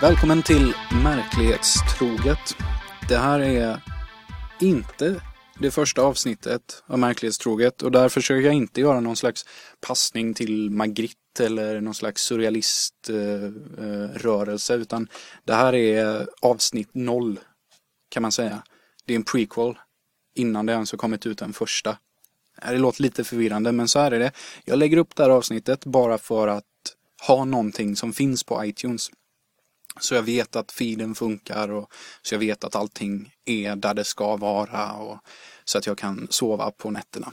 Välkommen till Märklighetstroget. Det här är inte det första avsnittet av Märklighetstroget och där försöker jag inte göra någon slags passning till Magritte eller någon slags surrealiströrelse eh, eh utan det här är avsnitt noll kan man säga. Det är en prequel innan det ens har kommit ut den första. Eh, det låter lite förvirrande men så här är det. Jag lägger upp det här avsnittet bara för att ha någonting som finns på iTunes. Så jag vet att feeden funkar och så jag vet att allting är där det ska vara och så att jag kan sova på nätterna.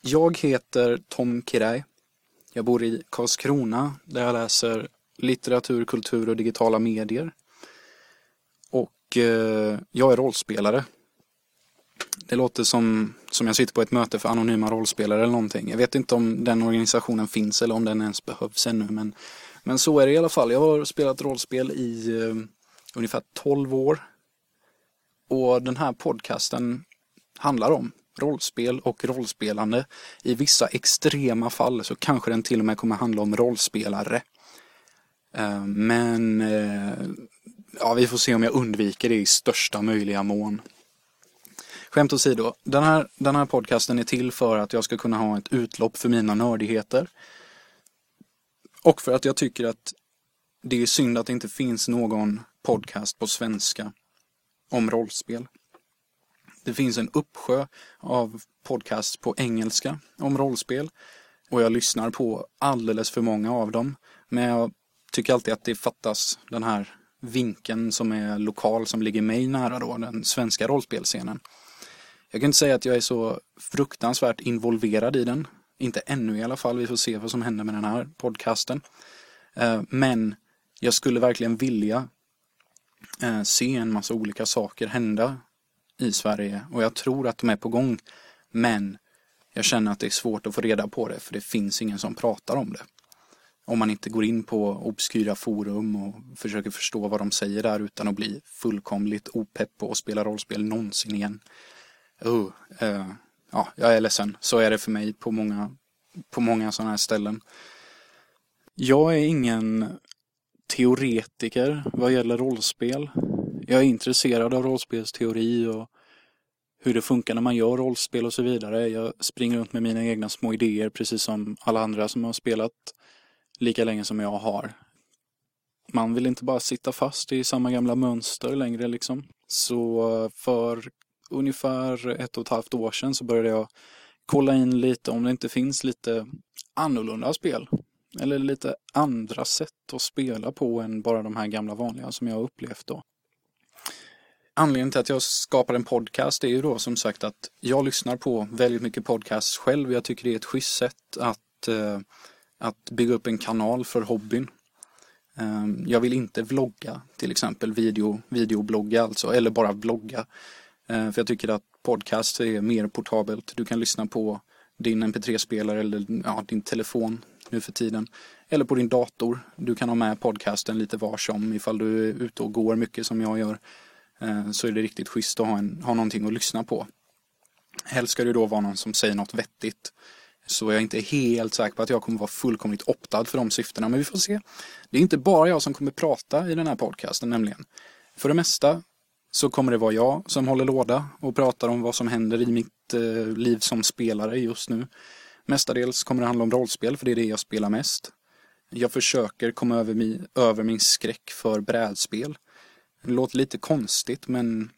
Jag heter Tom Kiraj. Jag bor i Karlskrona där jag läser litteratur, kultur och digitala medier. Och eh, jag är rollspelare. Det låter som, som jag sitter på ett möte för anonyma rollspelare eller någonting. Jag vet inte om den organisationen finns eller om den ens behövs ännu men men så är det i alla fall. Jag har spelat rollspel i eh, ungefär 12 år. Och den här podcasten handlar om rollspel och rollspelande. I vissa extrema fall så kanske den till och med kommer handla om rollspelare. Eh, men eh, ja, vi får se om jag undviker det i största möjliga mån. Skämt åsido, den här, den här podcasten är till för att jag ska kunna ha ett utlopp för mina nördigheter. Och för att jag tycker att det är synd att det inte finns någon podcast på svenska om rollspel. Det finns en uppsjö av podcasts på engelska om rollspel och jag lyssnar på alldeles för många av dem. Men jag tycker alltid att det fattas den här vinkeln som är lokal som ligger mig nära då, den svenska rollspelscenen. Jag kan inte säga att jag är så fruktansvärt involverad i den. Inte ännu i alla fall. Vi får se vad som händer med den här podcasten. Eh, men jag skulle verkligen vilja eh, se en massa olika saker hända i Sverige och jag tror att de är på gång. Men jag känner att det är svårt att få reda på det för det finns ingen som pratar om det. Om man inte går in på obskyra forum och försöker förstå vad de säger där utan att bli fullkomligt opepp på att spela rollspel någonsin igen. Uh, uh, ja, jag är ledsen. Så är det för mig på många, på många sådana här ställen. Jag är ingen teoretiker vad gäller rollspel. Jag är intresserad av rollspelsteori och hur det funkar när man gör rollspel och så vidare. Jag springer runt med mina egna små idéer precis som alla andra som har spelat lika länge som jag har. Man vill inte bara sitta fast i samma gamla mönster längre liksom. Så för ungefär ett och ett halvt år sedan så började jag kolla in lite om det inte finns lite annorlunda spel. Eller lite andra sätt att spela på än bara de här gamla vanliga som jag har upplevt då. Anledningen till att jag skapar en podcast är ju då som sagt att jag lyssnar på väldigt mycket podcasts själv. Jag tycker det är ett schysst sätt att, eh, att bygga upp en kanal för hobbyn. Eh, jag vill inte vlogga till exempel, video, videoblogga alltså, eller bara vlogga. Eh, för jag tycker att podcast är mer portabelt. Du kan lyssna på din mp3-spelare eller ja, din telefon nu för tiden. Eller på din dator. Du kan ha med podcasten lite var som ifall du är ute och går mycket som jag gör. Eh, så är det riktigt schysst att ha, en, ha någonting att lyssna på. Helst ska det då vara någon som säger något vettigt. Så jag är inte helt säker på att jag kommer vara fullkomligt optad för de syftena. Men vi får se. Det är inte bara jag som kommer prata i den här podcasten nämligen. För det mesta så kommer det vara jag som håller låda och pratar om vad som händer i mitt eh, liv som spelare just nu. Mestadels kommer det handla om rollspel för det är det jag spelar mest. Jag försöker komma över, mi, över min skräck för brädspel. Det låter lite konstigt men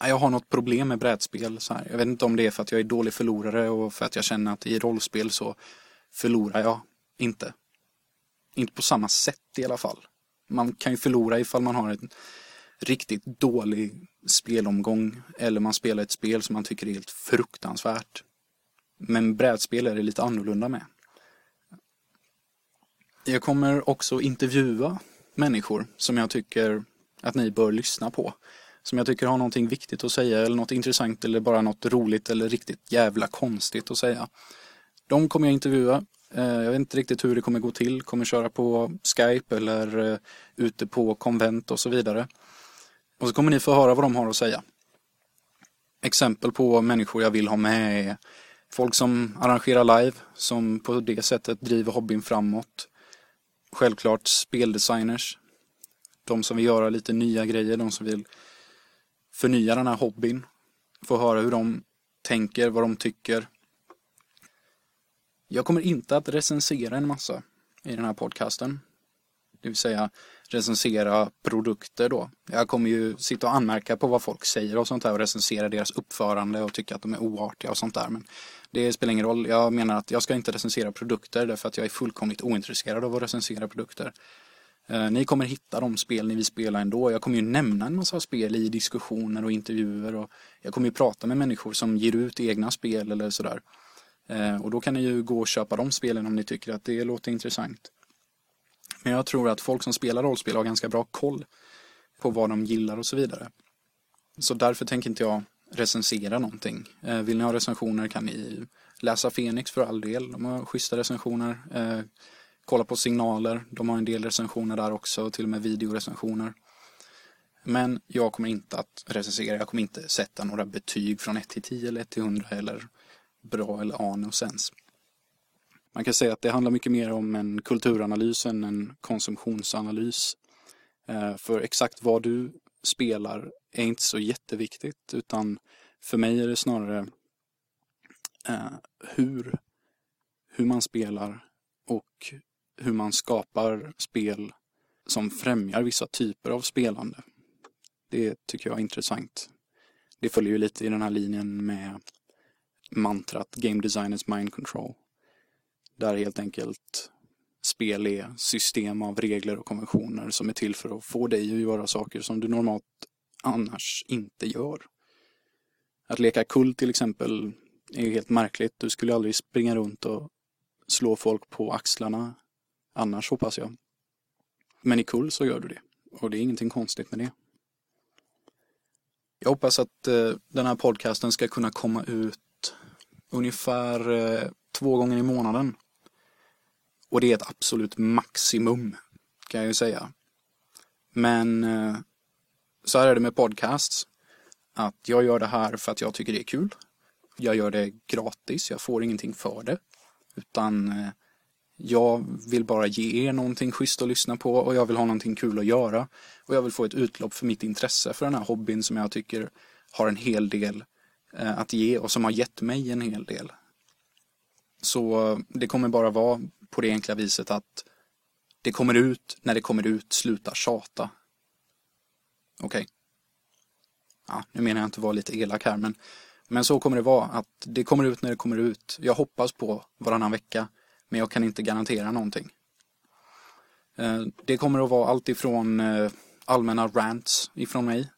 jag har något problem med brädspel. Så här. Jag vet inte om det är för att jag är dålig förlorare och för att jag känner att i rollspel så förlorar jag inte. Inte på samma sätt i alla fall. Man kan ju förlora ifall man har en riktigt dålig spelomgång eller man spelar ett spel som man tycker är helt fruktansvärt. Men brädspel är det lite annorlunda med. Jag kommer också intervjua människor som jag tycker att ni bör lyssna på. Som jag tycker har någonting viktigt att säga eller något intressant eller bara något roligt eller riktigt jävla konstigt att säga. De kommer jag intervjua. Eh, jag vet inte riktigt hur det kommer gå till. Kommer köra på Skype eller eh, ute på konvent och så vidare. Och så kommer ni få höra vad de har att säga. Exempel på människor jag vill ha med är folk som arrangerar live, som på det sättet driver hobbyn framåt. självklart speldesigners. De som vill göra lite nya grejer, de som vill förnya den här hobbyn. Få höra hur de tänker, vad de tycker. Jag kommer inte att recensera en massa i den här podcasten. Det vill säga recensera produkter då. Jag kommer ju sitta och anmärka på vad folk säger och sånt där och recensera deras uppförande och tycka att de är oartiga och sånt där. Men det spelar ingen roll. Jag menar att jag ska inte recensera produkter därför att jag är fullkomligt ointresserad av att recensera produkter. Eh, ni kommer hitta de spel ni vill spela ändå. Jag kommer ju nämna en massa spel i diskussioner och intervjuer och jag kommer ju prata med människor som ger ut egna spel eller sådär. Eh, och då kan ni ju gå och köpa de spelen om ni tycker att det låter intressant. Men jag tror att folk som spelar rollspel har ganska bra koll på vad de gillar och så vidare. Så därför tänker inte jag recensera någonting. Eh, vill ni ha recensioner kan ni läsa Fenix för all del. De har schyssta recensioner. Eh, kolla på signaler. De har en del recensioner där också, till och med videorecensioner. Men jag kommer inte att recensera. Jag kommer inte sätta några betyg från 1 till 10 eller 1 till 100 eller bra eller anus ens. Man kan säga att det handlar mycket mer om en kulturanalys än en konsumtionsanalys. Eh, för exakt vad du spelar är inte så jätteviktigt utan för mig är det snarare eh, hur, hur man spelar och hur man skapar spel som främjar vissa typer av spelande. Det tycker jag är intressant. Det följer ju lite i den här linjen med mantrat Game Designers Mind Control. Där helt enkelt spel är system av regler och konventioner som är till för att få dig att göra saker som du normalt annars inte gör. Att leka kull till exempel är ju helt märkligt. Du skulle aldrig springa runt och slå folk på axlarna annars hoppas jag. Men i kull så gör du det. Och det är ingenting konstigt med det. Jag hoppas att eh, den här podcasten ska kunna komma ut ungefär eh, två gånger i månaden. Och det är ett absolut maximum, kan jag ju säga. Men eh, så här är det med podcasts. Att jag gör det här för att jag tycker det är kul. Jag gör det gratis, jag får ingenting för det. Utan eh, jag vill bara ge er någonting schysst att lyssna på och jag vill ha någonting kul att göra. Och jag vill få ett utlopp för mitt intresse för den här hobbyn som jag tycker har en hel del eh, att ge och som har gett mig en hel del. Så det kommer bara vara på det enkla viset att det kommer ut när det kommer ut, sluta tjata. Okej. Okay. Ja, nu menar jag inte att vara lite elak här, men, men så kommer det vara. Att det kommer ut när det kommer ut. Jag hoppas på varannan vecka, men jag kan inte garantera någonting. Eh, det kommer att vara allt ifrån eh, allmänna rants ifrån mig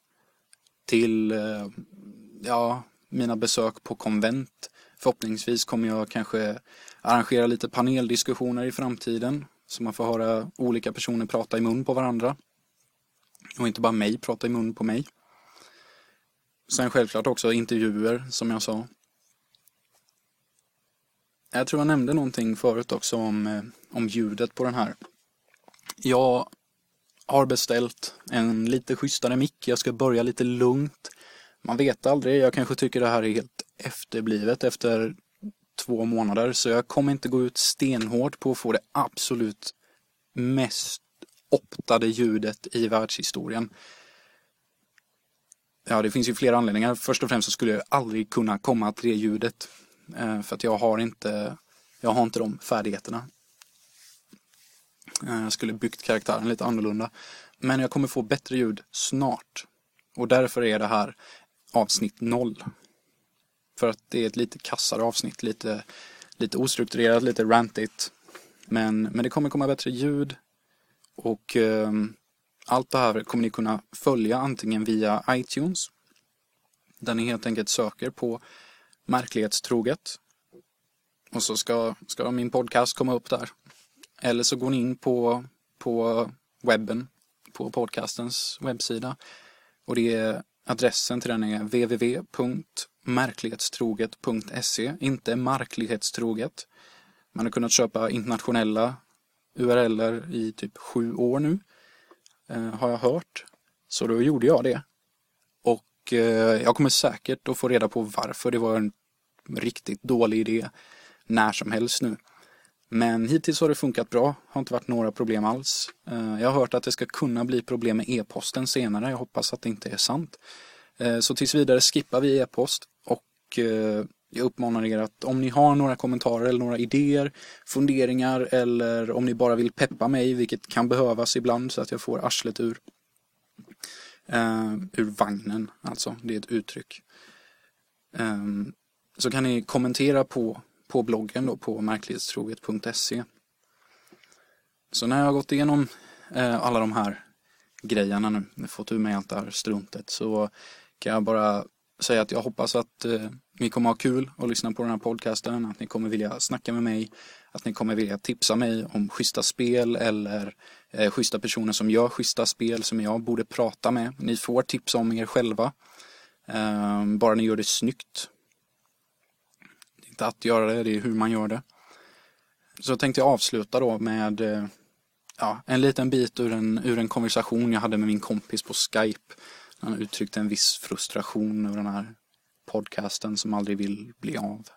till eh, ja, mina besök på konvent. Förhoppningsvis kommer jag kanske arrangera lite paneldiskussioner i framtiden så man får höra olika personer prata i mun på varandra. Och inte bara mig prata i mun på mig. Sen självklart också intervjuer som jag sa. Jag tror jag nämnde någonting förut också om, eh, om ljudet på den här. Jag har beställt en lite schysstare mick. Jag ska börja lite lugnt. Man vet aldrig. Jag kanske tycker det här är helt efterblivet efter två månader. Så jag kommer inte gå ut stenhårt på att få det absolut mest optade ljudet i världshistorien. Ja, det finns ju flera anledningar. Först och främst så skulle jag aldrig kunna komma till det ljudet. Eh, för att jag har inte, jag har inte de färdigheterna. Eh, jag skulle byggt karaktären lite annorlunda. Men jag kommer få bättre ljud snart. Och därför är det här avsnitt noll. För att det är ett lite kassare avsnitt, lite, lite ostrukturerat, lite rantigt. Men, men det kommer komma bättre ljud. Och eh, allt det här kommer ni kunna följa antingen via iTunes. Där ni helt enkelt söker på Märklighetstroget. Och så ska, ska min podcast komma upp där. Eller så går ni in på, på webben, på podcastens webbsida. Och det är adressen till den är www märklighetstroget.se, inte marklighetstroget. Man har kunnat köpa internationella URLer i typ sju år nu, eh, har jag hört. Så då gjorde jag det. Och eh, jag kommer säkert att få reda på varför det var en riktigt dålig idé när som helst nu. Men hittills har det funkat bra, har inte varit några problem alls. Eh, jag har hört att det ska kunna bli problem med e-posten senare, jag hoppas att det inte är sant. Så tills vidare skippar vi e-post och eh, jag uppmanar er att om ni har några kommentarer eller några idéer, funderingar eller om ni bara vill peppa mig, vilket kan behövas ibland så att jag får arslet ur, uh, ur vagnen, alltså, det är ett uttryck. Um, så kan ni kommentera på, på bloggen då på märklighetstroget.se. Så när jag har gått igenom uh, alla de här grejerna nu, fått ur mig allt det här struntet, så kan jag bara säga att jag hoppas att eh, ni kommer ha kul och lyssna på den här podcasten, att ni kommer vilja snacka med mig, att ni kommer vilja tipsa mig om schyssta spel eller eh, schyssta personer som gör schyssta spel som jag borde prata med. Ni får tips om er själva, eh, bara ni gör det snyggt. Det är inte att göra det, det är hur man gör det. Så tänkte jag avsluta då med eh, ja, en liten bit ur en, ur en konversation jag hade med min kompis på Skype. Han uttryckte en viss frustration över den här podcasten som aldrig vill bli av.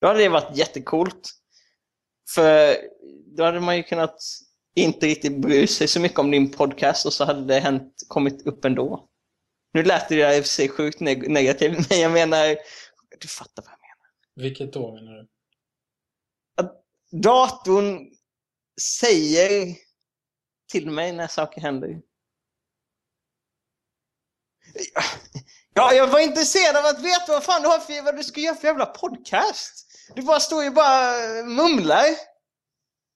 Då hade det varit jättekult. För då hade man ju kunnat inte riktigt bry sig så mycket om din podcast och så hade det hänt, kommit upp ändå. Nu lät det i och för sig sjukt neg negativt, men jag menar... Du fattar vad jag menar. Vilket då menar du? Att datorn säger till mig när saker händer. Ja, jag var intresserad av att veta vad fan du har för, vad du ska göra för jävla podcast. Du bara står ju bara mumlar.